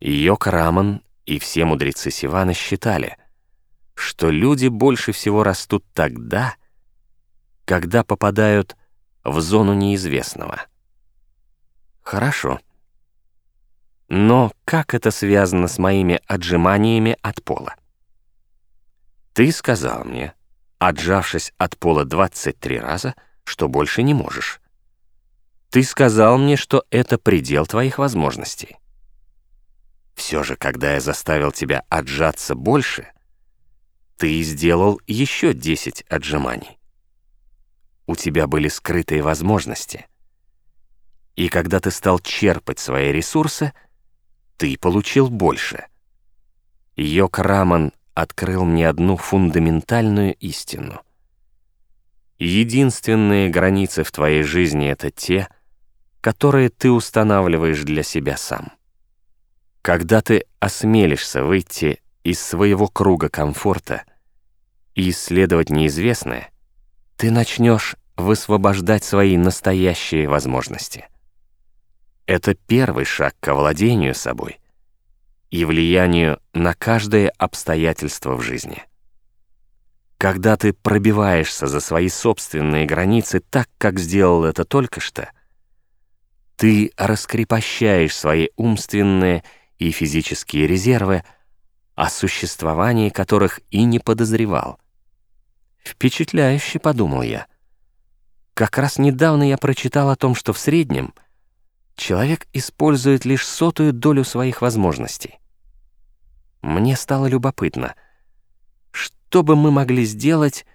Йок Раман и все мудрецы Сивана считали, что люди больше всего растут тогда, когда попадают в зону неизвестного. Хорошо. Но как это связано с моими отжиманиями от пола? Ты сказал мне, отжавшись от пола 23 раза, что больше не можешь. Ты сказал мне, что это предел твоих возможностей. Все же, когда я заставил тебя отжаться больше, ты сделал еще 10 отжиманий. У тебя были скрытые возможности. И когда ты стал черпать свои ресурсы, ты получил больше. Йок Раман открыл мне одну фундаментальную истину. Единственные границы в твоей жизни — это те, которые ты устанавливаешь для себя сам. Когда ты осмелишься выйти из своего круга комфорта и исследовать неизвестное, ты начнешь высвобождать свои настоящие возможности. Это первый шаг к овладению собой и влиянию на каждое обстоятельство в жизни. Когда ты пробиваешься за свои собственные границы так, как сделал это только что, ты раскрепощаешь свои умственные и физические резервы, о существовании которых и не подозревал. Впечатляюще, подумал я. Как раз недавно я прочитал о том, что в среднем человек использует лишь сотую долю своих возможностей. Мне стало любопытно, что бы мы могли сделать,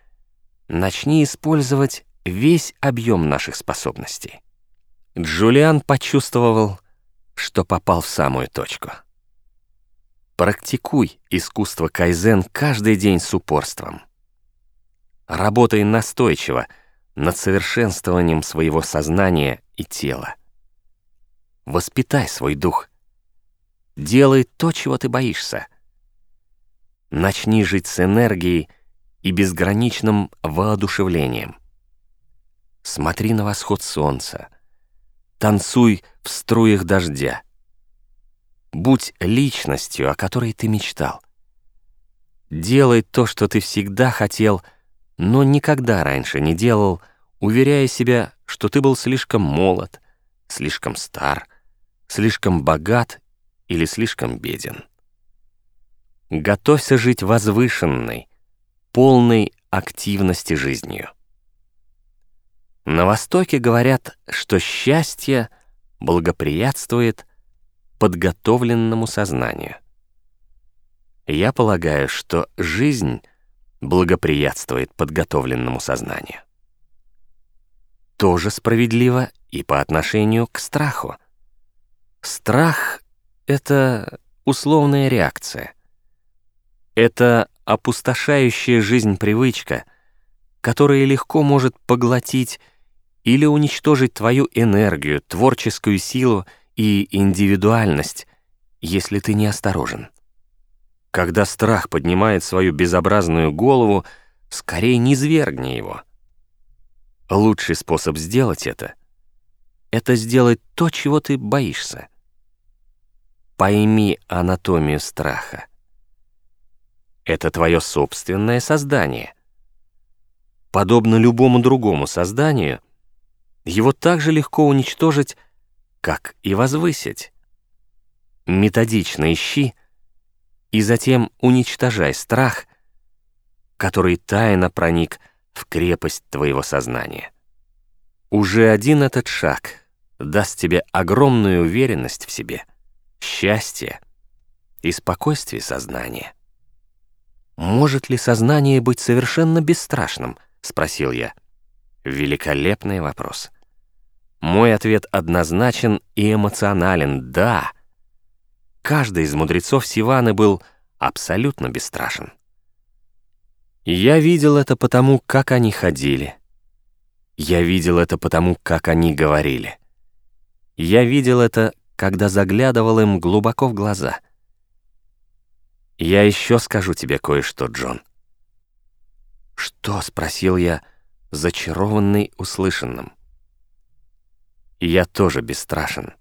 начни использовать весь объем наших способностей. Джулиан почувствовал, что попал в самую точку. Практикуй искусство кайзен каждый день с упорством. Работай настойчиво над совершенствованием своего сознания и тела. Воспитай свой дух. Делай то, чего ты боишься. Начни жить с энергией и безграничным воодушевлением. Смотри на восход солнца — танцуй в струях дождя. Будь личностью, о которой ты мечтал. Делай то, что ты всегда хотел, но никогда раньше не делал, уверяя себя, что ты был слишком молод, слишком стар, слишком богат или слишком беден. Готовься жить возвышенной, полной активности жизнью. На Востоке говорят, что счастье благоприятствует подготовленному сознанию. Я полагаю, что жизнь благоприятствует подготовленному сознанию. Тоже справедливо и по отношению к страху. Страх — это условная реакция. Это опустошающая жизнь привычка, которая легко может поглотить или уничтожить твою энергию, творческую силу и индивидуальность, если ты не осторожен. Когда страх поднимает свою безобразную голову, скорее не свергни его. Лучший способ сделать это — это сделать то, чего ты боишься. Пойми анатомию страха. Это твое собственное создание. Подобно любому другому созданию — его так же легко уничтожить, как и возвысить. Методично ищи и затем уничтожай страх, который тайно проник в крепость твоего сознания. Уже один этот шаг даст тебе огромную уверенность в себе, счастье и спокойствие сознания. «Может ли сознание быть совершенно бесстрашным?» — спросил я. Великолепный вопрос. Мой ответ однозначен и эмоционален «да». Каждый из мудрецов Сиваны был абсолютно бесстрашен. Я видел это потому, как они ходили. Я видел это потому, как они говорили. Я видел это, когда заглядывал им глубоко в глаза. Я еще скажу тебе кое-что, Джон. «Что?» — спросил я, зачарованный услышанным. Я тоже бесстрашен.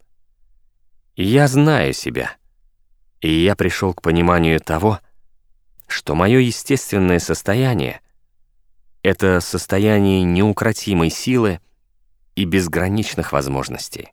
Я знаю себя. И я пришел к пониманию того, что мое естественное состояние — это состояние неукротимой силы и безграничных возможностей.